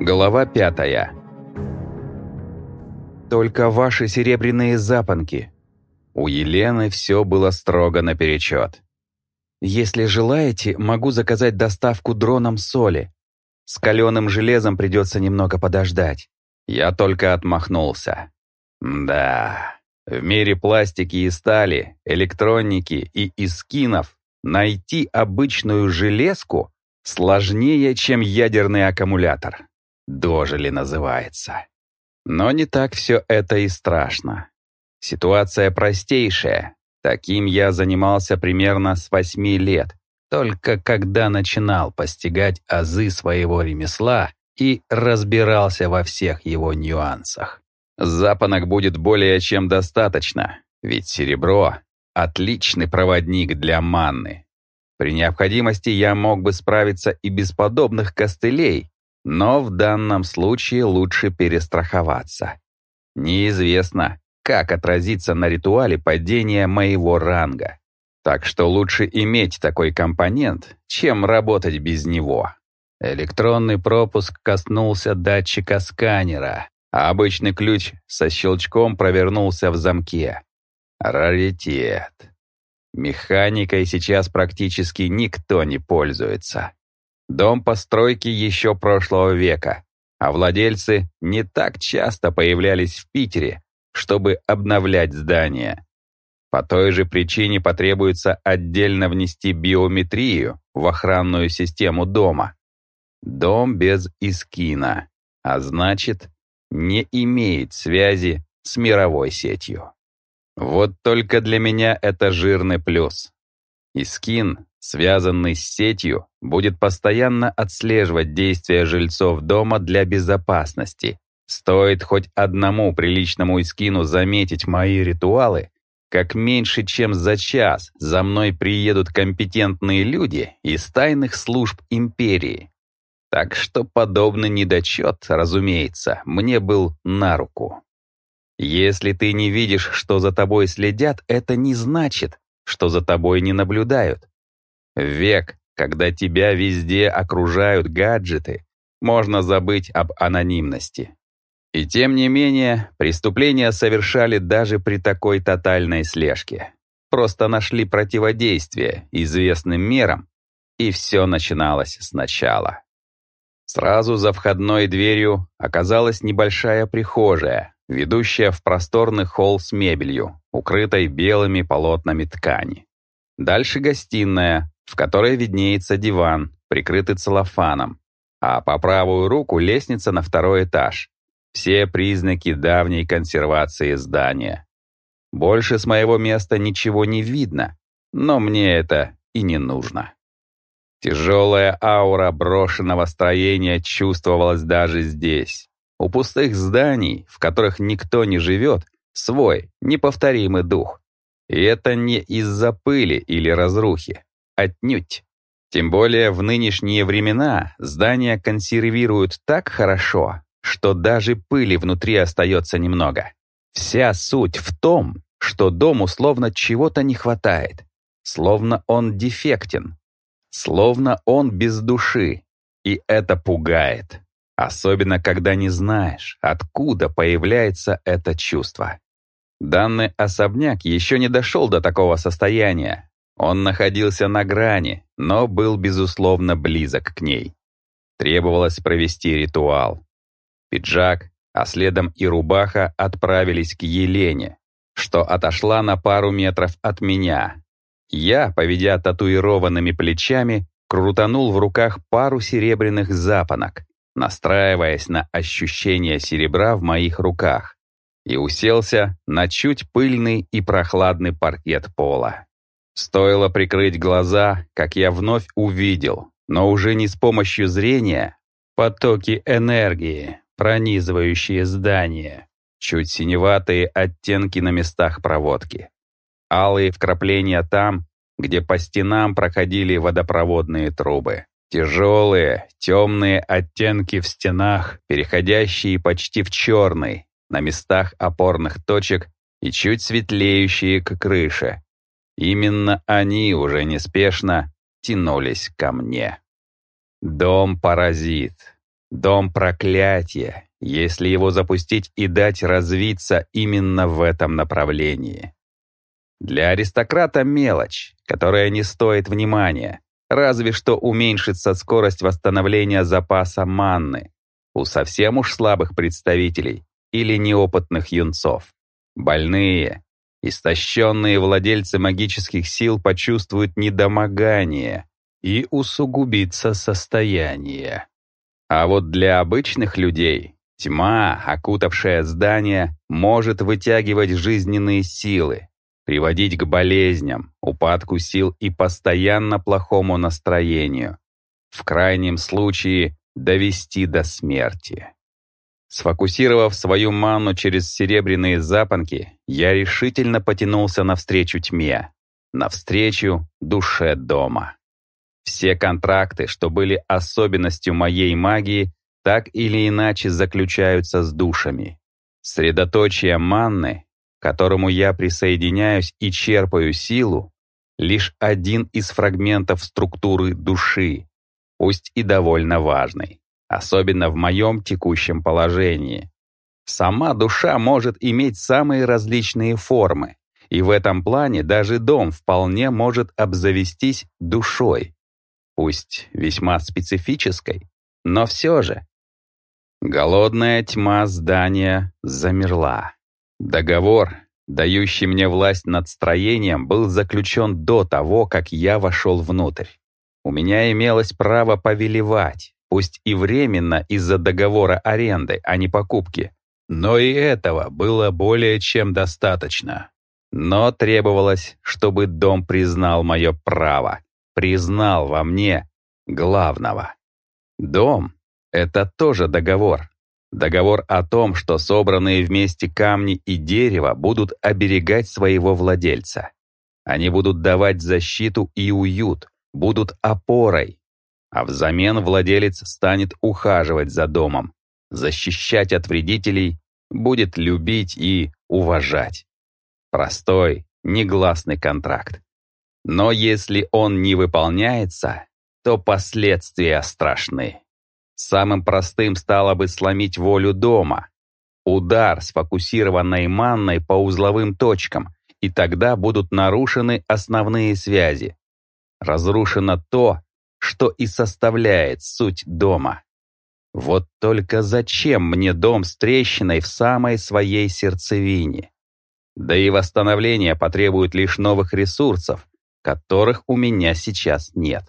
Глава пятая. Только ваши серебряные запонки. У Елены все было строго наперечет. Если желаете, могу заказать доставку дроном соли. С каленым железом придется немного подождать. Я только отмахнулся. Да, в мире пластики и стали, электроники и искинов найти обычную железку сложнее, чем ядерный аккумулятор. Дожили называется. Но не так все это и страшно. Ситуация простейшая. Таким я занимался примерно с восьми лет, только когда начинал постигать азы своего ремесла и разбирался во всех его нюансах. Запонок будет более чем достаточно, ведь серебро — отличный проводник для манны. При необходимости я мог бы справиться и без подобных костылей, но в данном случае лучше перестраховаться. Неизвестно, как отразится на ритуале падение моего ранга. Так что лучше иметь такой компонент, чем работать без него. Электронный пропуск коснулся датчика сканера, а обычный ключ со щелчком провернулся в замке. Раритет. Механикой сейчас практически никто не пользуется. Дом постройки еще прошлого века, а владельцы не так часто появлялись в Питере, чтобы обновлять здание. По той же причине потребуется отдельно внести биометрию в охранную систему дома. Дом без искина, а значит, не имеет связи с мировой сетью. Вот только для меня это жирный плюс. Искин связанный с сетью, будет постоянно отслеживать действия жильцов дома для безопасности. Стоит хоть одному приличному искину заметить мои ритуалы, как меньше чем за час за мной приедут компетентные люди из тайных служб империи. Так что подобный недочет, разумеется, мне был на руку. Если ты не видишь, что за тобой следят, это не значит, что за тобой не наблюдают. Век, когда тебя везде окружают гаджеты, можно забыть об анонимности. И тем не менее, преступления совершали даже при такой тотальной слежке. Просто нашли противодействие известным мерам, и все начиналось сначала. Сразу за входной дверью оказалась небольшая прихожая, ведущая в просторный холл с мебелью, укрытой белыми полотнами ткани. Дальше гостиная, в которой виднеется диван, прикрытый целлофаном, а по правую руку лестница на второй этаж. Все признаки давней консервации здания. Больше с моего места ничего не видно, но мне это и не нужно. Тяжелая аура брошенного строения чувствовалась даже здесь. У пустых зданий, в которых никто не живет, свой, неповторимый дух. И это не из-за пыли или разрухи. Отнюдь. Тем более в нынешние времена здания консервируют так хорошо, что даже пыли внутри остается немного. Вся суть в том, что дому словно чего-то не хватает, словно он дефектен, словно он без души, и это пугает. Особенно, когда не знаешь, откуда появляется это чувство. Данный особняк еще не дошел до такого состояния, он находился на грани, но был, безусловно, близок к ней. Требовалось провести ритуал. Пиджак, а следом и рубаха отправились к Елене, что отошла на пару метров от меня. Я, поведя татуированными плечами, крутанул в руках пару серебряных запонок, настраиваясь на ощущение серебра в моих руках, и уселся на чуть пыльный и прохладный паркет пола. Стоило прикрыть глаза, как я вновь увидел, но уже не с помощью зрения, потоки энергии, пронизывающие здание, чуть синеватые оттенки на местах проводки, алые вкрапления там, где по стенам проходили водопроводные трубы. Тяжелые, темные оттенки в стенах, переходящие почти в черный, на местах опорных точек и чуть светлеющие к крыше, Именно они уже неспешно тянулись ко мне. Дом-паразит. Дом проклятия, если его запустить и дать развиться именно в этом направлении. Для аристократа мелочь, которая не стоит внимания, разве что уменьшится скорость восстановления запаса манны у совсем уж слабых представителей или неопытных юнцов. Больные, истощенные владельцы магических сил почувствуют недомогание и усугубится состояние. А вот для обычных людей тьма, окутавшая здание, может вытягивать жизненные силы, приводить к болезням, упадку сил и постоянно плохому настроению. В крайнем случае довести до смерти. Сфокусировав свою ману через серебряные запонки, я решительно потянулся навстречу тьме, навстречу душе дома. Все контракты, что были особенностью моей магии, так или иначе заключаются с душами. Средоточие манны, к которому я присоединяюсь и черпаю силу, лишь один из фрагментов структуры души, пусть и довольно важный, особенно в моем текущем положении. Сама душа может иметь самые различные формы, и в этом плане даже дом вполне может обзавестись душой пусть весьма специфической, но все же. Голодная тьма здания замерла. Договор, дающий мне власть над строением, был заключен до того, как я вошел внутрь. У меня имелось право повелевать, пусть и временно из-за договора аренды, а не покупки. Но и этого было более чем достаточно. Но требовалось, чтобы дом признал мое право признал во мне главного. Дом — это тоже договор. Договор о том, что собранные вместе камни и дерево будут оберегать своего владельца. Они будут давать защиту и уют, будут опорой. А взамен владелец станет ухаживать за домом, защищать от вредителей, будет любить и уважать. Простой, негласный контракт. Но если он не выполняется, то последствия страшны. Самым простым стало бы сломить волю дома. Удар, сфокусированной манной по узловым точкам, и тогда будут нарушены основные связи. Разрушено то, что и составляет суть дома. Вот только зачем мне дом с трещиной в самой своей сердцевине? Да и восстановление потребует лишь новых ресурсов, которых у меня сейчас нет.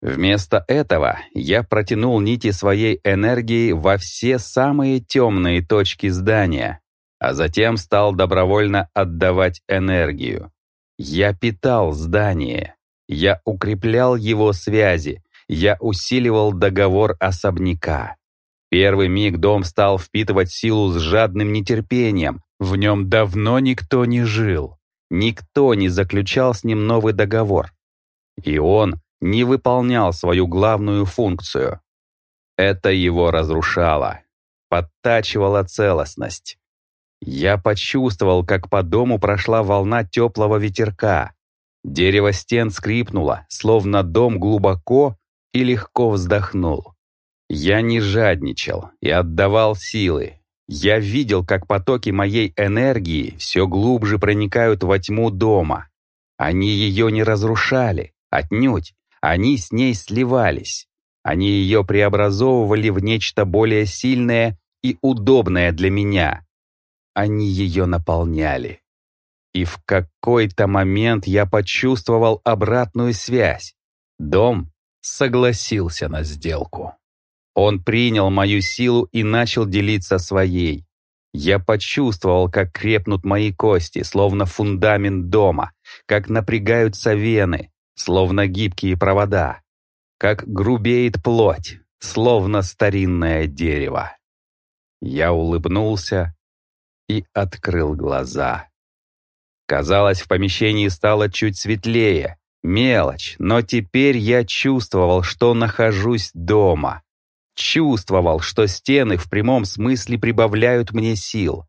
Вместо этого я протянул нити своей энергии во все самые темные точки здания, а затем стал добровольно отдавать энергию. Я питал здание, я укреплял его связи, я усиливал договор особняка. Первый миг дом стал впитывать силу с жадным нетерпением, в нем давно никто не жил. Никто не заключал с ним новый договор. И он не выполнял свою главную функцию. Это его разрушало, подтачивало целостность. Я почувствовал, как по дому прошла волна теплого ветерка. Дерево стен скрипнуло, словно дом глубоко и легко вздохнул. Я не жадничал и отдавал силы, я видел, как потоки моей энергии все глубже проникают во тьму дома. Они ее не разрушали, отнюдь, они с ней сливались. Они ее преобразовывали в нечто более сильное и удобное для меня. Они ее наполняли. И в какой-то момент я почувствовал обратную связь. Дом согласился на сделку. Он принял мою силу и начал делиться своей. Я почувствовал, как крепнут мои кости, словно фундамент дома, как напрягаются вены, словно гибкие провода, как грубеет плоть, словно старинное дерево. Я улыбнулся и открыл глаза. Казалось, в помещении стало чуть светлее, мелочь, но теперь я чувствовал, что нахожусь дома. Чувствовал, что стены в прямом смысле прибавляют мне сил.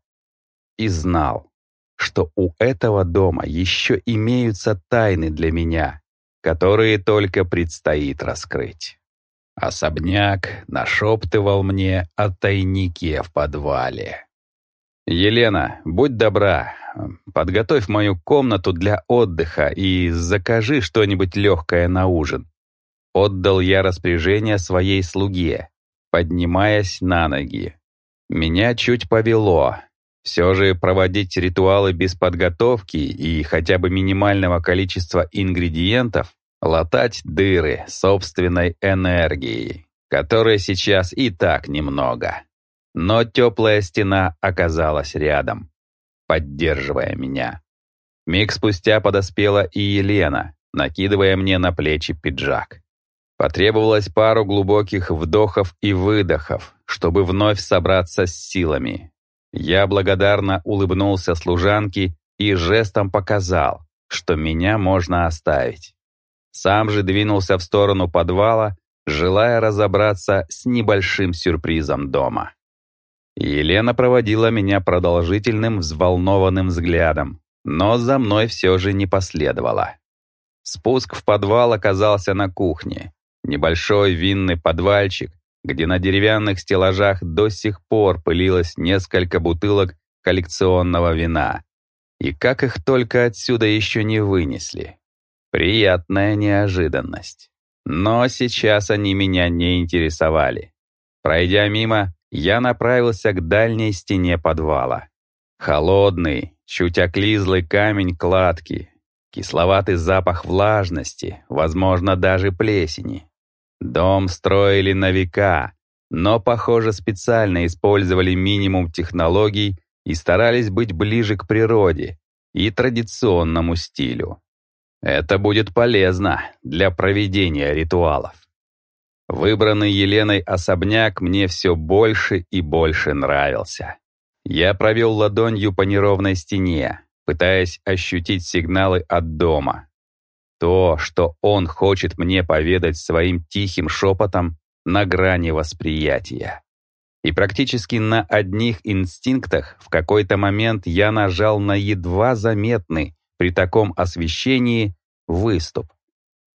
И знал, что у этого дома еще имеются тайны для меня, которые только предстоит раскрыть. Особняк нашептывал мне о тайнике в подвале. «Елена, будь добра, подготовь мою комнату для отдыха и закажи что-нибудь легкое на ужин». Отдал я распоряжение своей слуге, поднимаясь на ноги. Меня чуть повело. Все же проводить ритуалы без подготовки и хотя бы минимального количества ингредиентов, латать дыры собственной энергией, которой сейчас и так немного. Но теплая стена оказалась рядом, поддерживая меня. Миг спустя подоспела и Елена, накидывая мне на плечи пиджак. Потребовалось пару глубоких вдохов и выдохов, чтобы вновь собраться с силами. Я благодарно улыбнулся служанке и жестом показал, что меня можно оставить. Сам же двинулся в сторону подвала, желая разобраться с небольшим сюрпризом дома. Елена проводила меня продолжительным взволнованным взглядом, но за мной все же не последовала. Спуск в подвал оказался на кухне. Небольшой винный подвальчик, где на деревянных стеллажах до сих пор пылилось несколько бутылок коллекционного вина. И как их только отсюда еще не вынесли. Приятная неожиданность. Но сейчас они меня не интересовали. Пройдя мимо, я направился к дальней стене подвала. Холодный, чуть оклизлый камень кладки, кисловатый запах влажности, возможно, даже плесени. Дом строили на века, но, похоже, специально использовали минимум технологий и старались быть ближе к природе и традиционному стилю. Это будет полезно для проведения ритуалов. Выбранный Еленой особняк мне все больше и больше нравился. Я провел ладонью по неровной стене, пытаясь ощутить сигналы от дома, то, что он хочет мне поведать своим тихим шепотом на грани восприятия. И практически на одних инстинктах в какой-то момент я нажал на едва заметный при таком освещении выступ.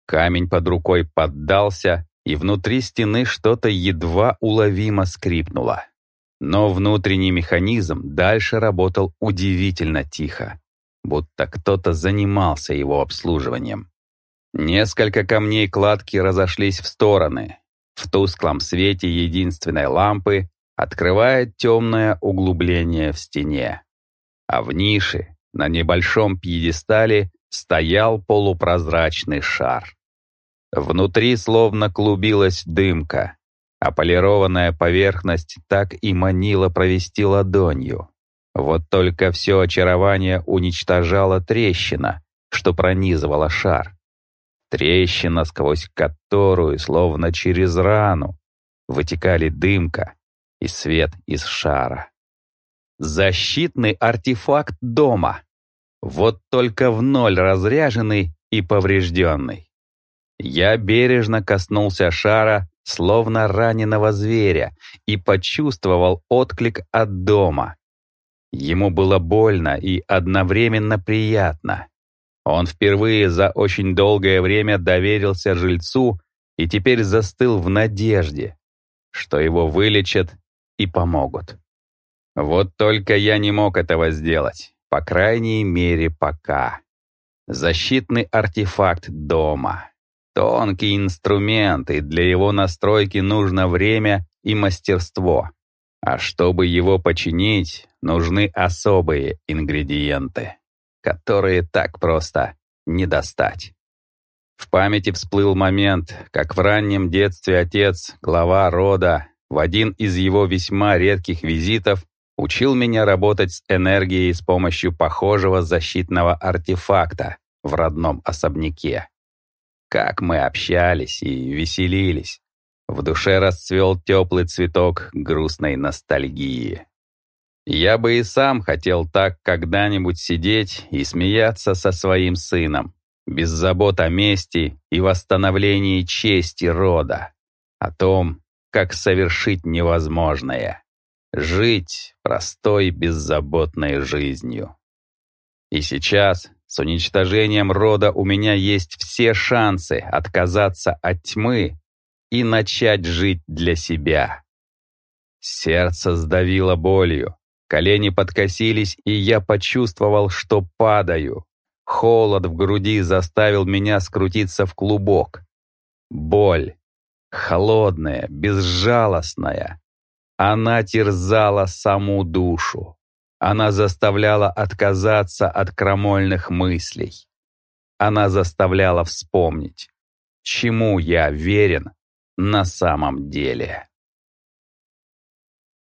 Камень под рукой поддался, и внутри стены что-то едва уловимо скрипнуло. Но внутренний механизм дальше работал удивительно тихо, будто кто-то занимался его обслуживанием. Несколько камней кладки разошлись в стороны. В тусклом свете единственной лампы открывает темное углубление в стене. А в нише, на небольшом пьедестале, стоял полупрозрачный шар. Внутри словно клубилась дымка, а полированная поверхность так и манила провести ладонью. Вот только все очарование уничтожала трещина, что пронизывала шар. Трещина, сквозь которую, словно через рану, вытекали дымка и свет из шара. Защитный артефакт дома. Вот только в ноль разряженный и поврежденный. Я бережно коснулся шара, словно раненого зверя, и почувствовал отклик от дома. Ему было больно и одновременно приятно. Он впервые за очень долгое время доверился жильцу и теперь застыл в надежде, что его вылечат и помогут. Вот только я не мог этого сделать, по крайней мере, пока. Защитный артефакт дома. Тонкий инструмент, и для его настройки нужно время и мастерство. А чтобы его починить, нужны особые ингредиенты которые так просто не достать. В памяти всплыл момент, как в раннем детстве отец, глава рода, в один из его весьма редких визитов учил меня работать с энергией с помощью похожего защитного артефакта в родном особняке. Как мы общались и веселились. В душе расцвел теплый цветок грустной ностальгии. Я бы и сам хотел так когда-нибудь сидеть и смеяться со своим сыном, без забот о мести и восстановлении чести рода, о том, как совершить невозможное, жить простой беззаботной жизнью. И сейчас, с уничтожением рода, у меня есть все шансы отказаться от тьмы и начать жить для себя. Сердце сдавило болью, колени подкосились, и я почувствовал, что падаю. Холод в груди заставил меня скрутиться в клубок. Боль, холодная, безжалостная, она терзала саму душу. Она заставляла отказаться от крамольных мыслей. Она заставляла вспомнить, чему я верен на самом деле.